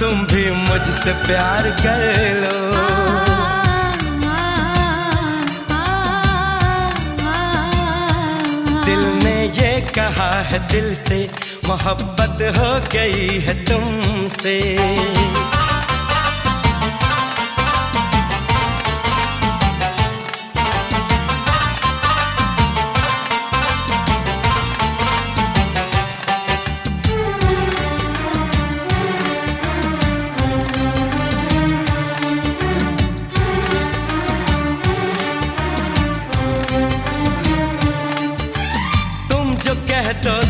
तुम भी मुझसे प्यार कर लो। दिल ने ये कहा है, दिल से मोहब्बत हो गई है तुमसे।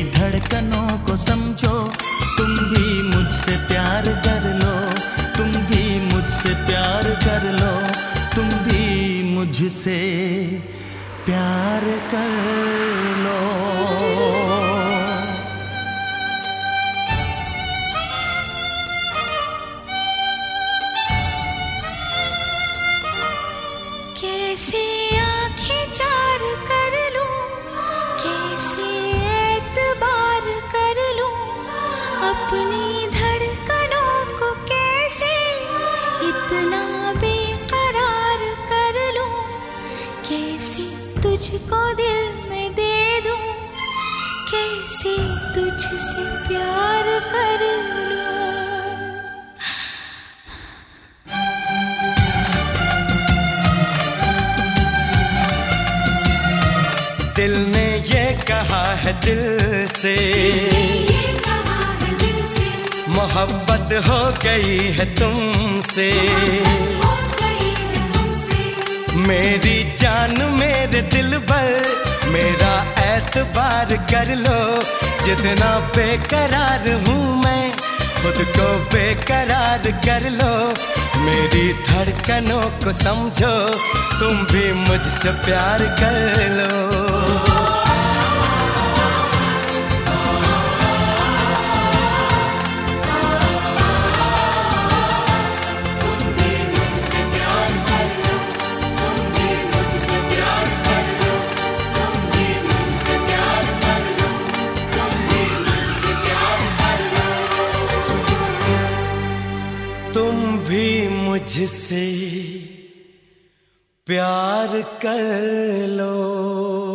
मेरी धड़कनों को समझो। तुम भी मुझसे प्यार कर लो। तुम भी मुझसे प्यार कर लो। तुम भी मुझसे प्यार कर कैसे तुझको दिल में दे दूँ कैसे तुझसे प्यार कर लूँ। दिल ने ये कहा है दिल से। मोहब्बत हो गई है तुमसे। मेरी जान मेरे दिल बल मेरा एतबार कर लो। जितना बेकरार हूँ मैं, खुद को बेकरार कर लो। मेरी धड़कनों को समझो, तुम भी मुझसे प्यार कर लो। मुझसे प्यार कर लो।